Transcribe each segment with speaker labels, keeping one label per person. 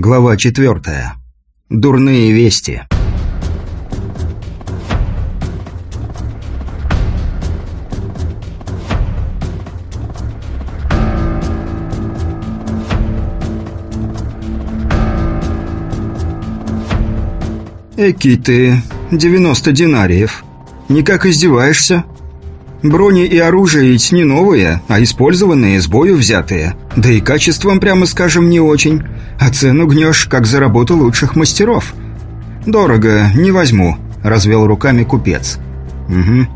Speaker 1: Глава четвертая. Дурные вести. «Эки ты, 90 динариев. Никак издеваешься? Брони и оружие ведь не новые, а использованные, с бою взятые. Да и качеством, прямо скажем, не очень. А цену гнешь, как за работу лучших мастеров. Дорого, не возьму», – развел руками купец. «Угу.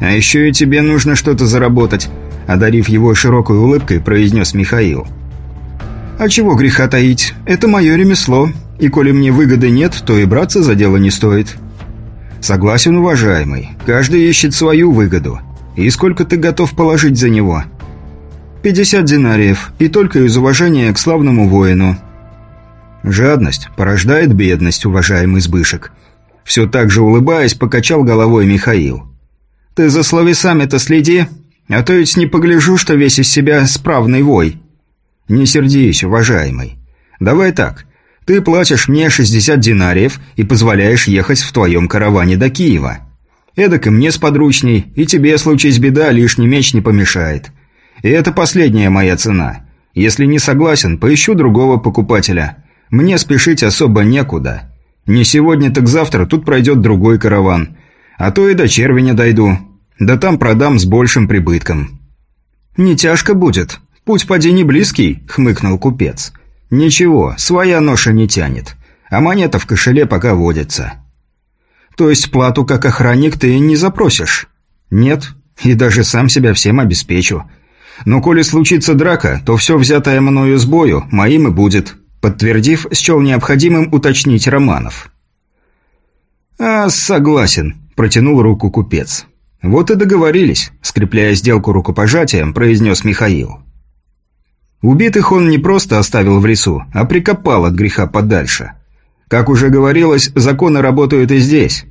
Speaker 1: А еще и тебе нужно что-то заработать», – одарив его широкой улыбкой, произнес Михаил. «А чего греха таить? Это мое ремесло, и коли мне выгоды нет, то и браться за дело не стоит». «Согласен, уважаемый. Каждый ищет свою выгоду». «И сколько ты готов положить за него?» «Пятьдесят динариев, и только из уважения к славному воину». «Жадность порождает бедность, уважаемый Сбышек». Все так же улыбаясь, покачал головой Михаил. «Ты за словесами-то следи, а то ведь не погляжу, что весь из себя справный вой». «Не сердись, уважаемый. Давай так, ты платишь мне 60 динариев и позволяешь ехать в твоем караване до Киева». Эдак и мне сподручней, и тебе, случись беда, лишний меч не помешает. И это последняя моя цена. Если не согласен, поищу другого покупателя. Мне спешить особо некуда. Не сегодня, так завтра тут пройдет другой караван. А то и до червеня дойду. Да там продам с большим прибытком». «Не тяжко будет. Путь поди не близкий», — хмыкнул купец. «Ничего, своя ноша не тянет. А монета в кошеле пока водится». То есть плату как охранник ты не запросишь? Нет, и даже сам себя всем обеспечу. Но коли случится драка, то все взятое мною с бою моим и будет, подтвердив, счел необходимым уточнить Романов. «А, согласен», – протянул руку купец. «Вот и договорились», – скрепляя сделку рукопожатием, произнес Михаил. Убитых он не просто оставил в лесу, а прикопал от греха подальше – как уже говорилось, законы работают и здесь.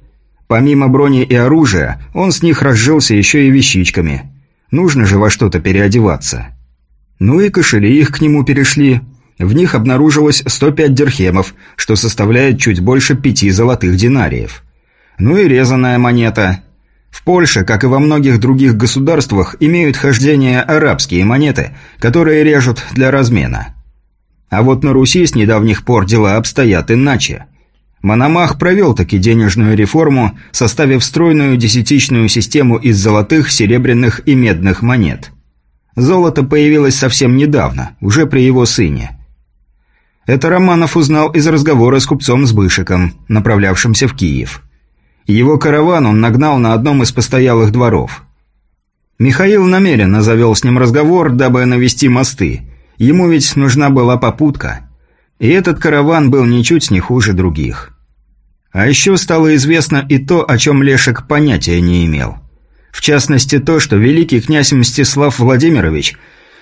Speaker 1: Помимо брони и оружия, он с них разжился еще и вещичками. Нужно же во что-то переодеваться. Ну и кошели их к нему перешли. В них обнаружилось 105 дирхемов, что составляет чуть больше пяти золотых динариев. Ну и резаная монета. В Польше, как и во многих других государствах, имеют хождение арабские монеты, которые режут для размена. А вот на Руси с недавних пор дела обстоят иначе. Мономах провел таки денежную реформу, составив стройную десятичную систему из золотых, серебряных и медных монет. Золото появилось совсем недавно, уже при его сыне. Это Романов узнал из разговора с купцом Сбышиком, направлявшимся в Киев. Его караван он нагнал на одном из постоялых дворов. Михаил намеренно завел с ним разговор, дабы навести мосты – Ему ведь нужна была попутка. И этот караван был ничуть не хуже других. А еще стало известно и то, о чем Лешек понятия не имел. В частности, то, что великий князь Мстислав Владимирович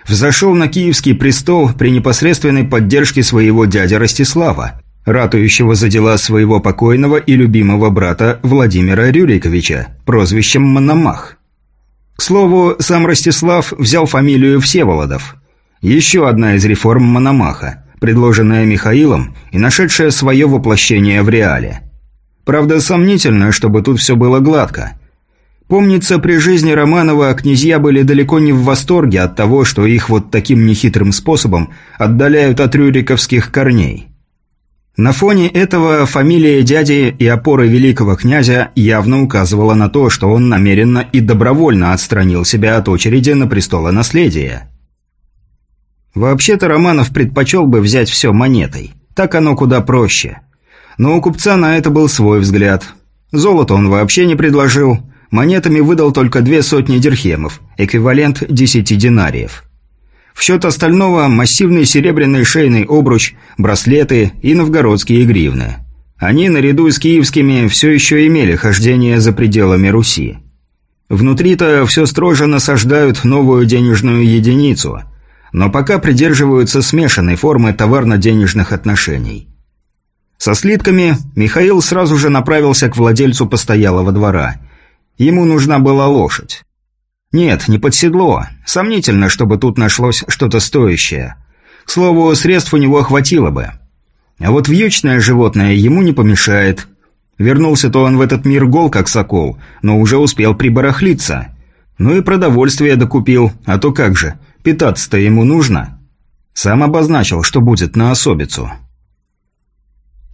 Speaker 1: взошел на киевский престол при непосредственной поддержке своего дяди Ростислава, ратующего за дела своего покойного и любимого брата Владимира Рюриковича, прозвищем Мономах. К слову, сам Ростислав взял фамилию Всеволодов – еще одна из реформ Мономаха, предложенная Михаилом и нашедшая свое воплощение в реале. Правда, сомнительно, чтобы тут все было гладко. Помнится, при жизни Романова князья были далеко не в восторге от того, что их вот таким нехитрым способом отдаляют от рюриковских корней. На фоне этого фамилия дяди и опоры великого князя явно указывала на то, что он намеренно и добровольно отстранил себя от очереди на престолонаследие. Вообще-то Романов предпочел бы взять все монетой. Так оно куда проще. Но у купца на это был свой взгляд. Золото он вообще не предложил. Монетами выдал только две сотни дирхемов, эквивалент десяти динариев. В счет остального массивный серебряный шейный обруч, браслеты и новгородские гривны. Они, наряду с киевскими, все еще имели хождение за пределами Руси. Внутри-то все строже насаждают новую денежную единицу – но пока придерживаются смешанной формы товарно-денежных отношений. Со слитками Михаил сразу же направился к владельцу постоялого двора. Ему нужна была лошадь. Нет, не под седло. Сомнительно, чтобы тут нашлось что-то стоящее. К слову, средств у него хватило бы. А вот вьючное животное ему не помешает. Вернулся-то он в этот мир гол, как сокол, но уже успел прибарахлиться. Ну и продовольствие докупил, а то как же, питаться-то ему нужно. Сам обозначил, что будет на особицу.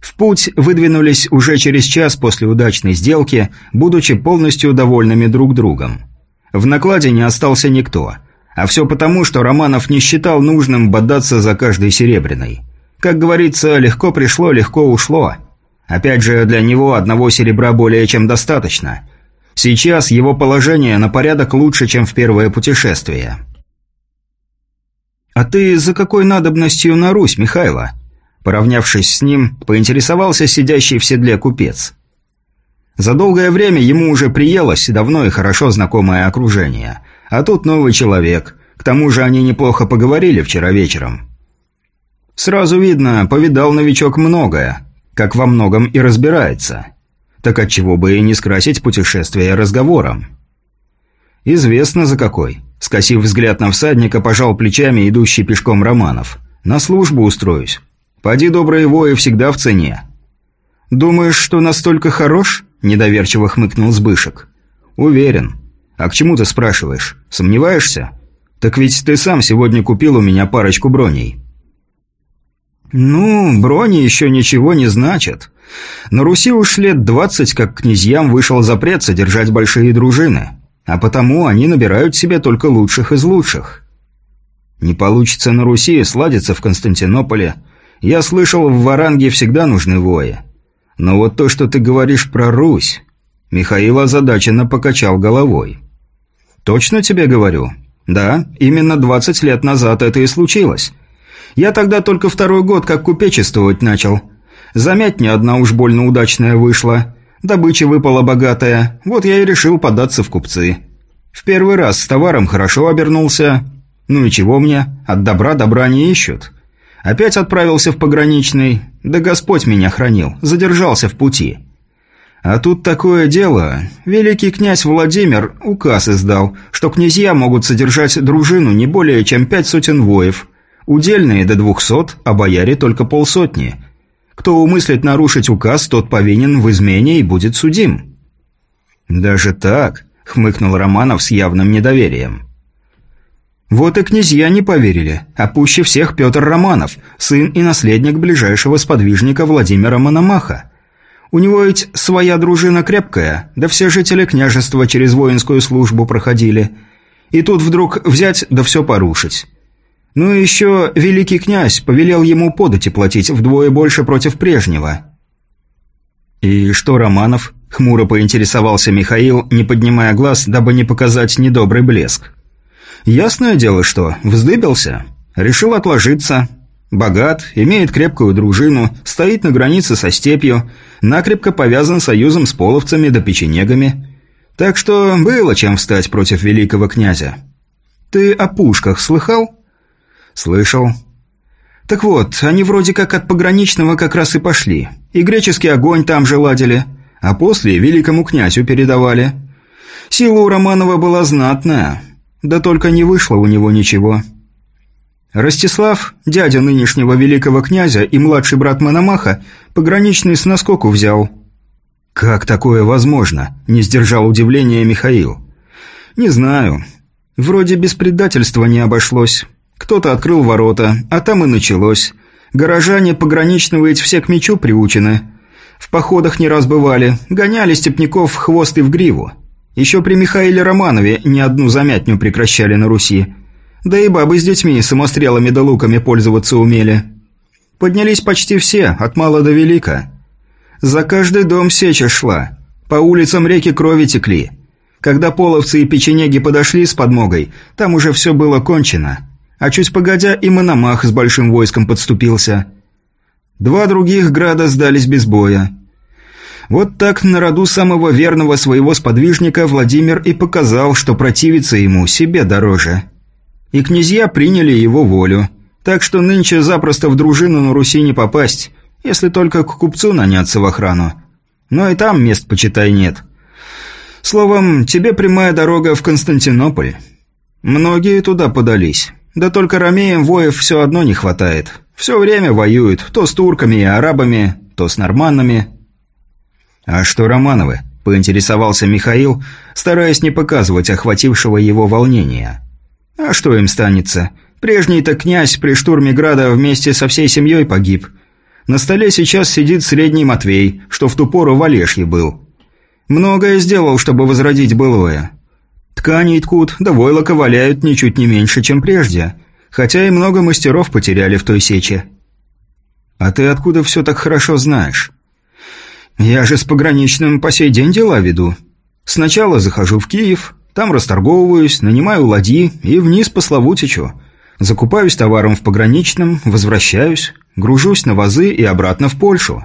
Speaker 1: В путь выдвинулись уже через час после удачной сделки, будучи полностью довольными друг другом. В накладе не остался никто. А все потому, что Романов не считал нужным бодаться за каждой серебряной. Как говорится, легко пришло, легко ушло. Опять же, для него одного серебра более чем достаточно. Сейчас его положение на порядок лучше, чем в первое путешествие. «А ты за какой надобностью на Русь, Михайло?» Поравнявшись с ним, поинтересовался сидящий в седле купец. За долгое время ему уже приелось давно и хорошо знакомое окружение. А тут новый человек. К тому же они неплохо поговорили вчера вечером. Сразу видно, повидал новичок многое, как во многом и разбирается. Так отчего бы и не скрасить путешествие разговором. Известно за какой. Скосив взгляд на всадника, пожал плечами идущий пешком Романов. На службу устроюсь. Поди добрые вои всегда в цене. «Думаешь, что настолько хорош?» – недоверчиво хмыкнул Сбышек. «Уверен. А к чему ты спрашиваешь? Сомневаешься? Так ведь ты сам сегодня купил у меня парочку броней». «Ну, брони еще ничего не значат. На Руси уж лет двадцать, как князьям вышел запрет содержать большие дружины, а потому они набирают себе только лучших из лучших. Не получится на Руси сладиться в Константинополе – я слышал, в Варанге всегда нужны вои. Но вот то, что ты говоришь про Русь...» Михаил озадаченно покачал головой. «Точно тебе говорю? Да, именно 20 лет назад это и случилось. Я тогда только второй год как купечествовать начал. Замять не одна уж больно удачная вышла. Добыча выпала богатая, вот я и решил податься в купцы. В первый раз с товаром хорошо обернулся. Ну и чего мне, от добра добра не ищут. Опять отправился в пограничный. Да Господь меня хранил, задержался в пути. А тут такое дело. Великий князь Владимир указ издал, что князья могут содержать дружину не более чем пять сотен воев. Удельные до двухсот, а бояре только полсотни. Кто умыслит нарушить указ, тот повинен в измене и будет судим. «Даже так?» — хмыкнул Романов с явным недоверием. Вот и князья не поверили, а пуще всех Петр Романов, сын и наследник ближайшего сподвижника Владимира Мономаха. У него ведь своя дружина крепкая, да все жители княжества через воинскую службу проходили. И тут вдруг взять да все порушить. Ну и еще великий князь повелел ему подати платить вдвое больше против прежнего. «И что Романов?» – хмуро поинтересовался Михаил, не поднимая глаз, дабы не показать недобрый блеск. Ясное дело, что вздыбился. Решил отложиться. Богат, имеет крепкую дружину, стоит на границе со степью, накрепко повязан союзом с половцами да печенегами. Так что было чем встать против великого князя. Ты о пушках слыхал? Слышал. Так вот, они вроде как от пограничного как раз и пошли. И греческий огонь там же ладили, а после великому князю передавали. Сила у Романова была знатная. Да только не вышло у него ничего. Ростислав, дядя нынешнего великого князя и младший брат Мономаха, пограничный с наскоку взял. «Как такое возможно?» – не сдержал удивления Михаил. «Не знаю. Вроде без предательства не обошлось. Кто-то открыл ворота, а там и началось. Горожане пограничного ведь все к мечу приучены. В походах не раз бывали, гоняли степняков в хвост и в гриву. Еще при Михаиле Романове ни одну замятню прекращали на Руси. Да и бабы с детьми самострелами да луками пользоваться умели. Поднялись почти все, от мала до велика. За каждый дом сеча шла. По улицам реки крови текли. Когда половцы и печенеги подошли с подмогой, там уже все было кончено. А чуть погодя и Мономах с большим войском подступился. Два других града сдались без боя. Вот так на роду самого верного своего сподвижника Владимир и показал, что противиться ему себе дороже. И князья приняли его волю. Так что нынче запросто в дружину на Руси не попасть, если только к купцу наняться в охрану. Но и там мест, почитай, нет. Словом, тебе прямая дорога в Константинополь. Многие туда подались. Да только ромеям воев все одно не хватает. Все время воюют, то с турками и арабами, то с норманнами. А что Романовы? Поинтересовался Михаил, стараясь не показывать охватившего его волнения. А что им станется? Прежний-то князь при штурме града вместе со всей семьей погиб. На столе сейчас сидит средний Матвей, что в ту пору в Олешье был. Многое сделал, чтобы возродить былое. Ткани ткут, да войлока валяют ничуть не меньше, чем прежде. Хотя и много мастеров потеряли в той сече. А ты откуда все так хорошо знаешь? Я же с пограничным по сей день дела веду. Сначала захожу в Киев, там расторговываюсь, нанимаю ладьи и вниз по Славутичу. Закупаюсь товаром в пограничном, возвращаюсь, гружусь на вазы и обратно в Польшу.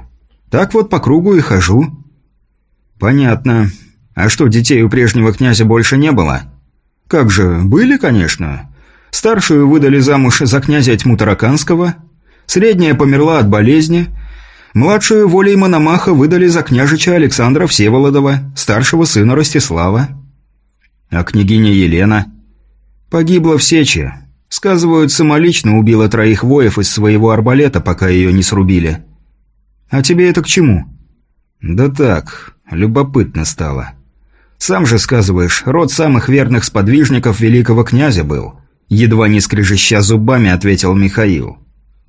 Speaker 1: Так вот по кругу и хожу. Понятно. А что, детей у прежнего князя больше не было? Как же, были, конечно. Старшую выдали замуж за князя Тьму Тараканского, средняя померла от болезни, младшую волей Мономаха выдали за княжича Александра Всеволодова, старшего сына Ростислава. А княгиня Елена погибла в сече. Сказывают, самолично убила троих воев из своего арбалета, пока ее не срубили. А тебе это к чему? Да так, любопытно стало. Сам же сказываешь, род самых верных сподвижников великого князя был. Едва не скрежеща зубами, ответил Михаил.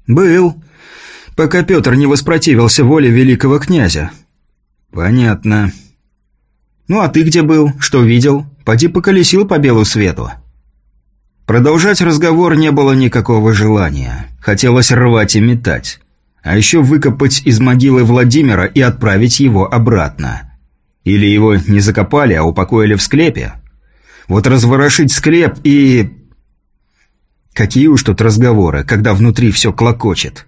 Speaker 1: Был. Пока Петр не воспротивился воле великого князя. Понятно. Ну а ты где был? Что видел? Поди поколесил по белу свету. Продолжать разговор не было никакого желания. Хотелось рвать и метать. А еще выкопать из могилы Владимира и отправить его обратно. Или его не закопали, а упокоили в склепе? Вот разворошить склеп и... Какие уж тут разговоры, когда внутри все клокочет.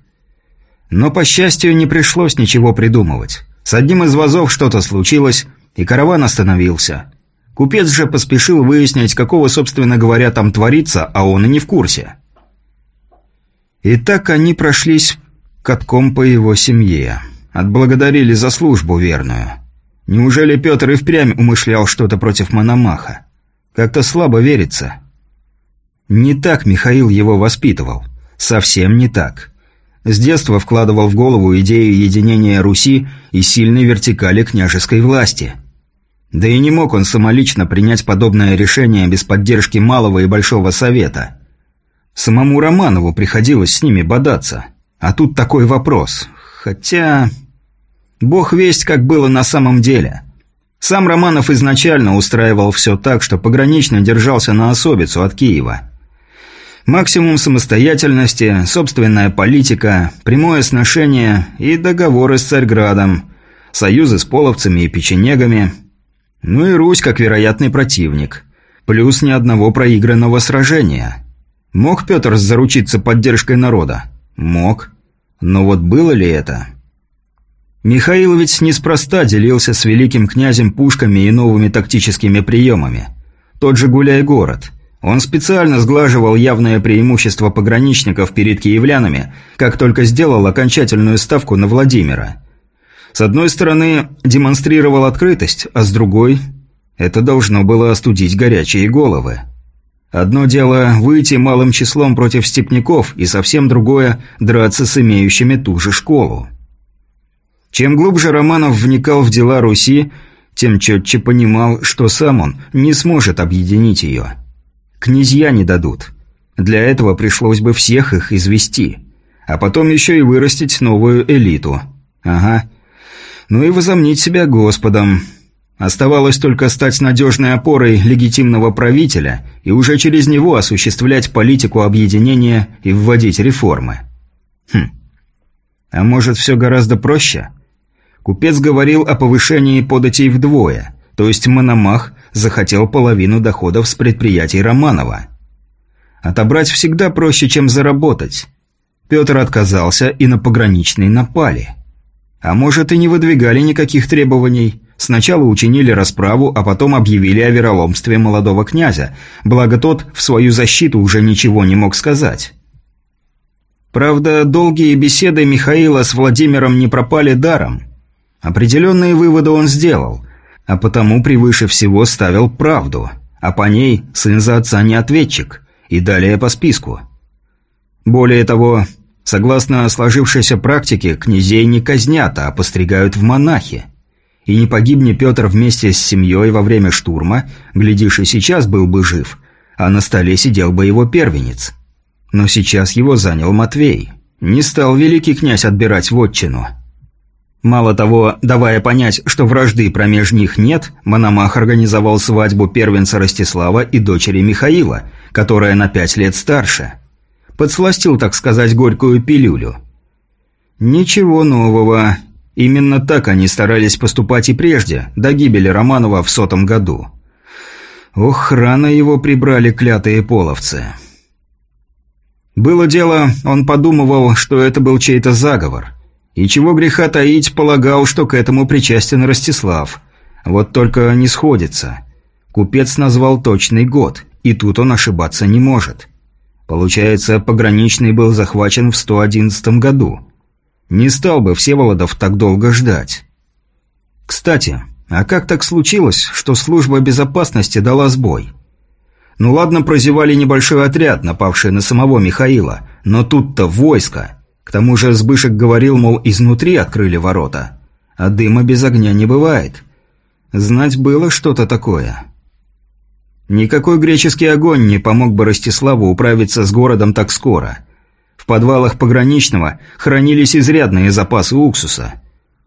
Speaker 1: Но, по счастью, не пришлось ничего придумывать. С одним из вазов что-то случилось, и караван остановился. Купец же поспешил выяснить, какого, собственно говоря, там творится, а он и не в курсе. И так они прошлись катком по его семье. Отблагодарили за службу верную. Неужели Петр и впрямь умышлял что-то против Мономаха? Как-то слабо верится. Не так Михаил его воспитывал. Совсем не так. С детства вкладывал в голову идею единения Руси и сильной вертикали княжеской власти. Да и не мог он самолично принять подобное решение без поддержки Малого и Большого Совета. Самому Романову приходилось с ними бодаться. А тут такой вопрос. Хотя... Бог весть, как было на самом деле. Сам Романов изначально устраивал все так, что погранично держался на особицу от Киева. Максимум самостоятельности, собственная политика, прямое сношение и договоры с Царьградом, союзы с половцами и печенегами. Ну и Русь как вероятный противник. Плюс ни одного проигранного сражения. Мог Петр заручиться поддержкой народа? Мог. Но вот было ли это? Михаил ведь неспроста делился с великим князем пушками и новыми тактическими приемами. Тот же гуляй-город. Он специально сглаживал явное преимущество пограничников перед киевлянами, как только сделал окончательную ставку на Владимира. С одной стороны, демонстрировал открытость, а с другой – это должно было остудить горячие головы. Одно дело – выйти малым числом против степняков, и совсем другое – драться с имеющими ту же школу. Чем глубже Романов вникал в дела Руси, тем четче понимал, что сам он не сможет объединить ее. Князья не дадут. Для этого пришлось бы всех их извести. А потом еще и вырастить новую элиту. Ага. Ну и возомнить себя господом. Оставалось только стать надежной опорой легитимного правителя и уже через него осуществлять политику объединения и вводить реформы. Хм. А может, все гораздо проще? Купец говорил о повышении податей вдвое, то есть Мономах захотел половину доходов с предприятий Романова. Отобрать всегда проще, чем заработать. Петр отказался, и на пограничный напали. А может, и не выдвигали никаких требований. Сначала учинили расправу, а потом объявили о вероломстве молодого князя, благо тот в свою защиту уже ничего не мог сказать. Правда, долгие беседы Михаила с Владимиром не пропали даром. Определенные выводы он сделал, а потому превыше всего ставил правду, а по ней сын за отца не ответчик, и далее по списку. Более того, Согласно сложившейся практике, князей не казнят, а постригают в монахи. И не погибни Петр вместе с семьей во время штурма, глядишь, и сейчас был бы жив, а на столе сидел бы его первенец. Но сейчас его занял Матвей. Не стал великий князь отбирать вотчину. Мало того, давая понять, что вражды промеж них нет, Мономах организовал свадьбу первенца Ростислава и дочери Михаила, которая на пять лет старше. Подсластил, так сказать, горькую пилюлю. Ничего нового. Именно так они старались поступать и прежде, до гибели Романова в сотом году. Ох, рано его прибрали клятые половцы. Было дело, он подумывал, что это был чей-то заговор. И чего греха таить, полагал, что к этому причастен Ростислав. Вот только не сходится. Купец назвал точный год, и тут он ошибаться не может. Получается, пограничный был захвачен в 111 году. Не стал бы Всеволодов так долго ждать. Кстати, а как так случилось, что служба безопасности дала сбой? Ну ладно, прозевали небольшой отряд, напавший на самого Михаила, но тут-то войско. К тому же Сбышек говорил, мол, изнутри открыли ворота. А дыма без огня не бывает. Знать было что-то такое. Никакой греческий огонь не помог бы Ростиславу управиться с городом так скоро. В подвалах пограничного хранились изрядные запасы уксуса.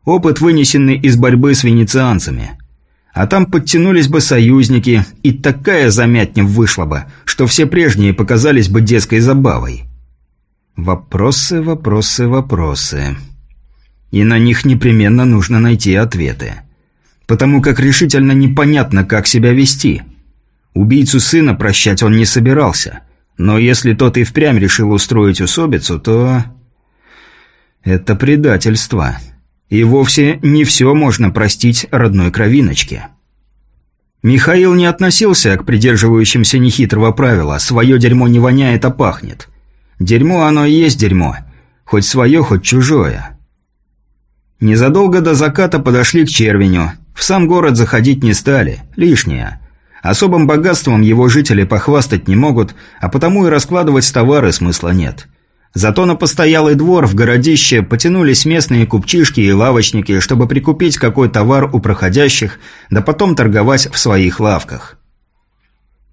Speaker 1: Опыт, вынесенный из борьбы с венецианцами. А там подтянулись бы союзники, и такая замятня вышла бы, что все прежние показались бы детской забавой. Вопросы, вопросы, вопросы. И на них непременно нужно найти ответы. Потому как решительно непонятно, как себя вести. Убийцу сына прощать он не собирался. Но если тот и впрямь решил устроить усобицу, то... Это предательство. И вовсе не все можно простить родной кровиночке. Михаил не относился к придерживающимся нехитрого правила «свое дерьмо не воняет, а пахнет». Дерьмо оно и есть дерьмо, хоть свое, хоть чужое. Незадолго до заката подошли к Червеню. В сам город заходить не стали, лишнее. Особым богатством его жители похвастать не могут, а потому и раскладывать товары смысла нет. Зато на постоялый двор в городище потянулись местные купчишки и лавочники, чтобы прикупить какой товар у проходящих, да потом торговать в своих лавках.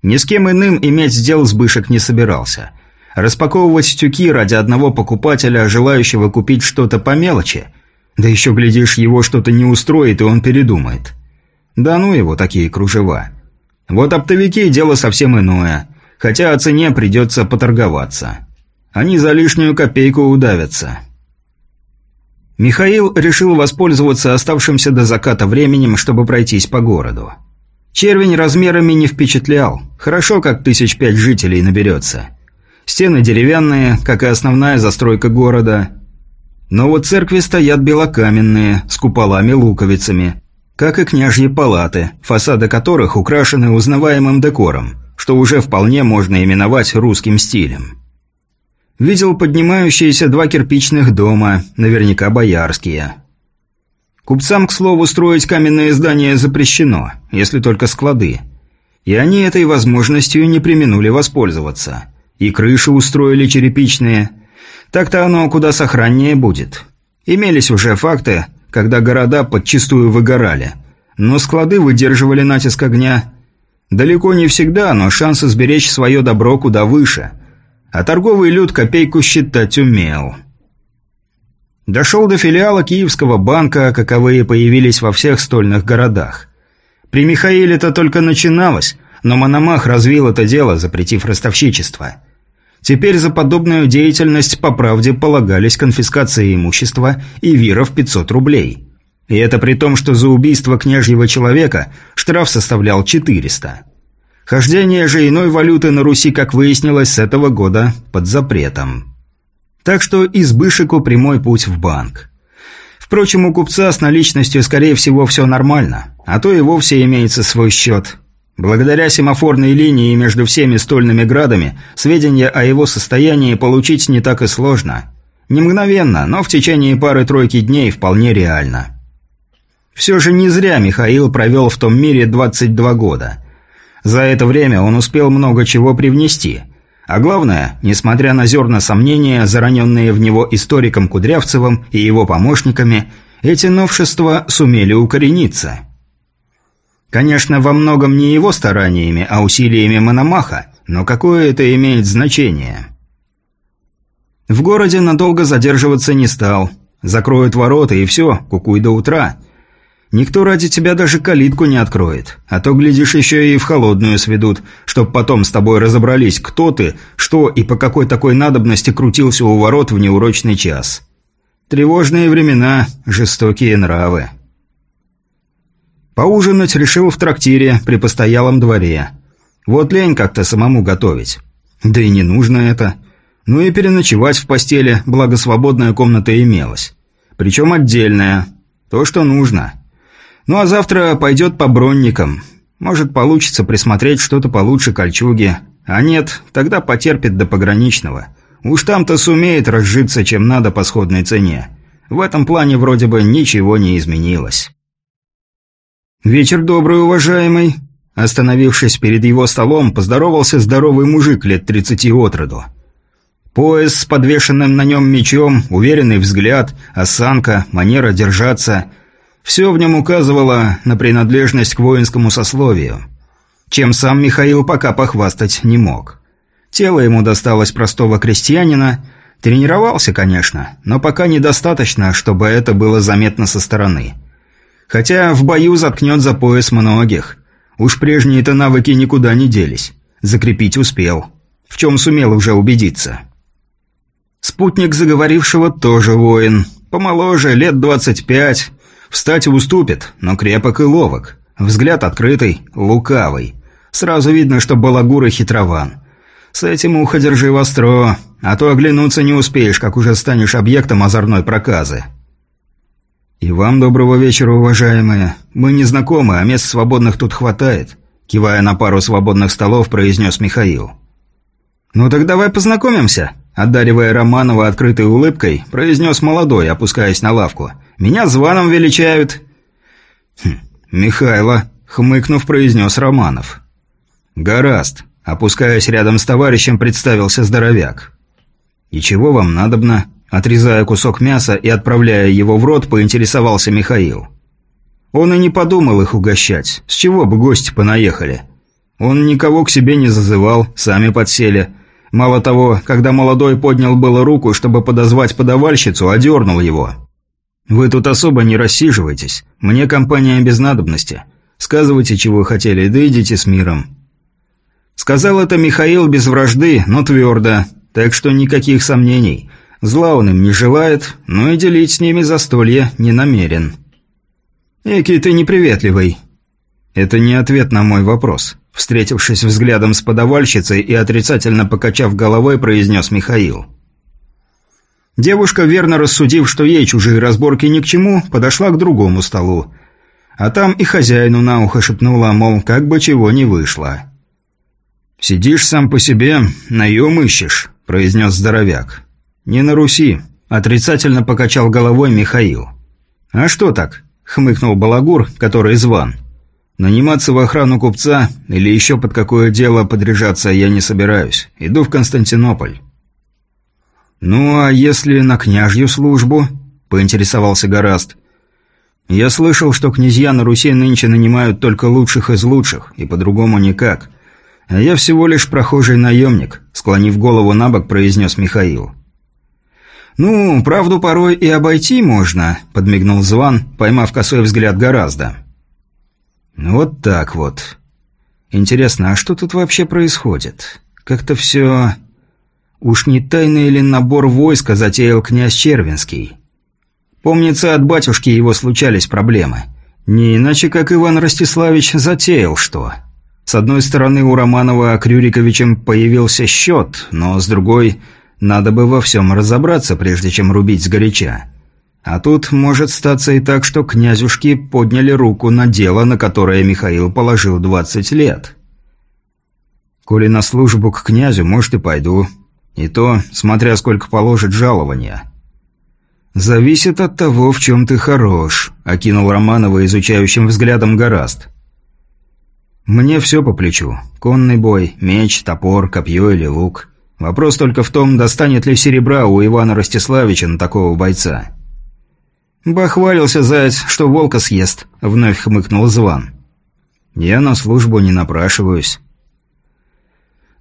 Speaker 1: Ни с кем иным иметь дел Сбышек не собирался. Распаковывать тюки ради одного покупателя, желающего купить что-то по мелочи, да еще, глядишь, его что-то не устроит, и он передумает. Да ну его, такие кружева. Вот оптовики – дело совсем иное, хотя о цене придется поторговаться. Они за лишнюю копейку удавятся. Михаил решил воспользоваться оставшимся до заката временем, чтобы пройтись по городу. Червень размерами не впечатлял. Хорошо, как тысяч пять жителей наберется. Стены деревянные, как и основная застройка города. Но вот церкви стоят белокаменные, с куполами-луковицами, как и княжьи палаты, фасады которых украшены узнаваемым декором, что уже вполне можно именовать русским стилем. Видел поднимающиеся два кирпичных дома, наверняка боярские. Купцам, к слову, строить каменные здания запрещено, если только склады. И они этой возможностью не применули воспользоваться. И крыши устроили черепичные. Так-то оно куда сохраннее будет. Имелись уже факты, когда города подчистую выгорали. Но склады выдерживали натиск огня. Далеко не всегда, но шансы сберечь свое добро куда выше – а торговый люд копейку считать умел. Дошел до филиала Киевского банка, каковые появились во всех стольных городах. При Михаиле это только начиналось, но Мономах развил это дело, запретив ростовщичество. Теперь за подобную деятельность по правде полагались конфискация имущества и вира в 500 рублей. И это при том, что за убийство княжьего человека штраф составлял 400. Хождение же иной валюты на Руси, как выяснилось, с этого года под запретом. Так что избышеку прямой путь в банк. Впрочем, у купца с наличностью, скорее всего, все нормально, а то и вовсе имеется свой счет. Благодаря семафорной линии между всеми стольными градами сведения о его состоянии получить не так и сложно. Не мгновенно, но в течение пары-тройки дней вполне реально. Все же не зря Михаил провел в том мире 22 года – за это время он успел много чего привнести. А главное, несмотря на зерна сомнения, зараненные в него историком Кудрявцевым и его помощниками, эти новшества сумели укорениться. Конечно, во многом не его стараниями, а усилиями Мономаха, но какое это имеет значение? В городе надолго задерживаться не стал. Закроют ворота и все, кукуй до утра. Никто ради тебя даже калитку не откроет. А то, глядишь, еще и в холодную сведут, чтоб потом с тобой разобрались, кто ты, что и по какой такой надобности крутился у ворот в неурочный час. Тревожные времена, жестокие нравы. Поужинать решил в трактире при постоялом дворе. Вот лень как-то самому готовить. Да и не нужно это. Ну и переночевать в постели, благо свободная комната имелась. Причем отдельная. То, что нужно. Ну а завтра пойдет по бронникам. Может, получится присмотреть что-то получше кольчуги. А нет, тогда потерпит до пограничного. Уж там-то сумеет разжиться чем надо по сходной цене. В этом плане вроде бы ничего не изменилось. «Вечер добрый, уважаемый!» Остановившись перед его столом, поздоровался здоровый мужик лет тридцати от роду. Пояс с подвешенным на нем мечом, уверенный взгляд, осанка, манера держаться – все в нем указывало на принадлежность к воинскому сословию, чем сам Михаил пока похвастать не мог. Тело ему досталось простого крестьянина, тренировался, конечно, но пока недостаточно, чтобы это было заметно со стороны. Хотя в бою заткнет за пояс многих. Уж прежние-то навыки никуда не делись. Закрепить успел. В чем сумел уже убедиться. Спутник заговорившего тоже воин. Помоложе, лет двадцать пять, Встать уступит, но крепок и ловок. Взгляд открытый, лукавый. Сразу видно, что балагур и хитрован. С этим ухо держи востро, а то оглянуться не успеешь, как уже станешь объектом озорной проказы. «И вам доброго вечера, уважаемые. Мы не знакомы, а мест свободных тут хватает», кивая на пару свободных столов, произнес Михаил. «Ну так давай познакомимся», одаривая Романова открытой улыбкой, произнес молодой, опускаясь на лавку – меня званом величают». «Хм, Михайло», — хмыкнув, произнес Романов. «Гораст», — опускаясь рядом с товарищем, представился здоровяк. «И чего вам надобно?» Отрезая кусок мяса и отправляя его в рот, поинтересовался Михаил. Он и не подумал их угощать. С чего бы гости понаехали? Он никого к себе не зазывал, сами подсели. Мало того, когда молодой поднял было руку, чтобы подозвать подавальщицу, одернул его. «Вы тут особо не рассиживайтесь. Мне компания без надобности. Сказывайте, чего хотели, да идите с миром». Сказал это Михаил без вражды, но твердо, так что никаких сомнений. Зла он им не желает, но и делить с ними застолье не намерен. «Экий ты неприветливый». Это не ответ на мой вопрос. Встретившись взглядом с подавальщицей и отрицательно покачав головой, произнес Михаил. Девушка, верно рассудив, что ей чужие разборки ни к чему, подошла к другому столу. А там и хозяину на ухо шепнула, мол, как бы чего не вышло. «Сидишь сам по себе, наем ищешь», – произнес здоровяк. «Не на Руси», – отрицательно покачал головой Михаил. «А что так?» – хмыкнул Балагур, который зван. «Наниматься в охрану купца или еще под какое дело подряжаться я не собираюсь. Иду в Константинополь». «Ну, а если на княжью службу?» – поинтересовался Гораст. «Я слышал, что князья на Руси нынче нанимают только лучших из лучших, и по-другому никак. А я всего лишь прохожий наемник», – склонив голову на бок, произнес Михаил. «Ну, правду порой и обойти можно», – подмигнул Зван, поймав косой взгляд гораздо. «Вот так вот. Интересно, а что тут вообще происходит? Как-то все...» Уж не тайный ли набор войска затеял князь Червинский? Помнится, от батюшки его случались проблемы. Не иначе, как Иван Ростиславич затеял что. С одной стороны, у Романова Крюриковичем появился счет, но с другой, надо бы во всем разобраться, прежде чем рубить сгоряча. А тут может статься и так, что князюшки подняли руку на дело, на которое Михаил положил 20 лет. «Коли на службу к князю, может, и пойду», и то, смотря сколько положит жалования. «Зависит от того, в чем ты хорош», – окинул Романова изучающим взглядом гораст. «Мне все по плечу. Конный бой, меч, топор, копье или лук. Вопрос только в том, достанет ли серебра у Ивана Ростиславича на такого бойца. «Бахвалился заяц, что волка съест», — вновь хмыкнул Зван. «Я на службу не напрашиваюсь».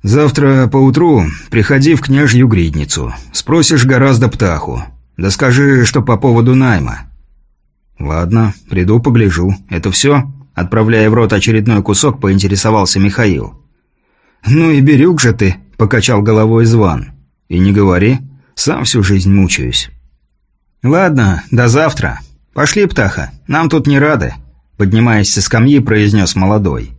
Speaker 1: «Завтра поутру приходи в княжью гридницу. Спросишь гораздо птаху. Да скажи, что по поводу найма». «Ладно, приду погляжу. Это все?» Отправляя в рот очередной кусок, поинтересовался Михаил. «Ну и берюк же ты», — покачал головой Зван. «И не говори, сам всю жизнь мучаюсь». «Ладно, до завтра. Пошли, птаха, нам тут не рады», — поднимаясь со скамьи, произнес молодой.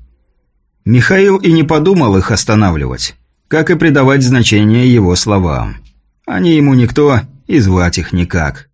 Speaker 1: Михаил и не подумал их останавливать, как и придавать значение его словам. Они ему никто, и звать их никак.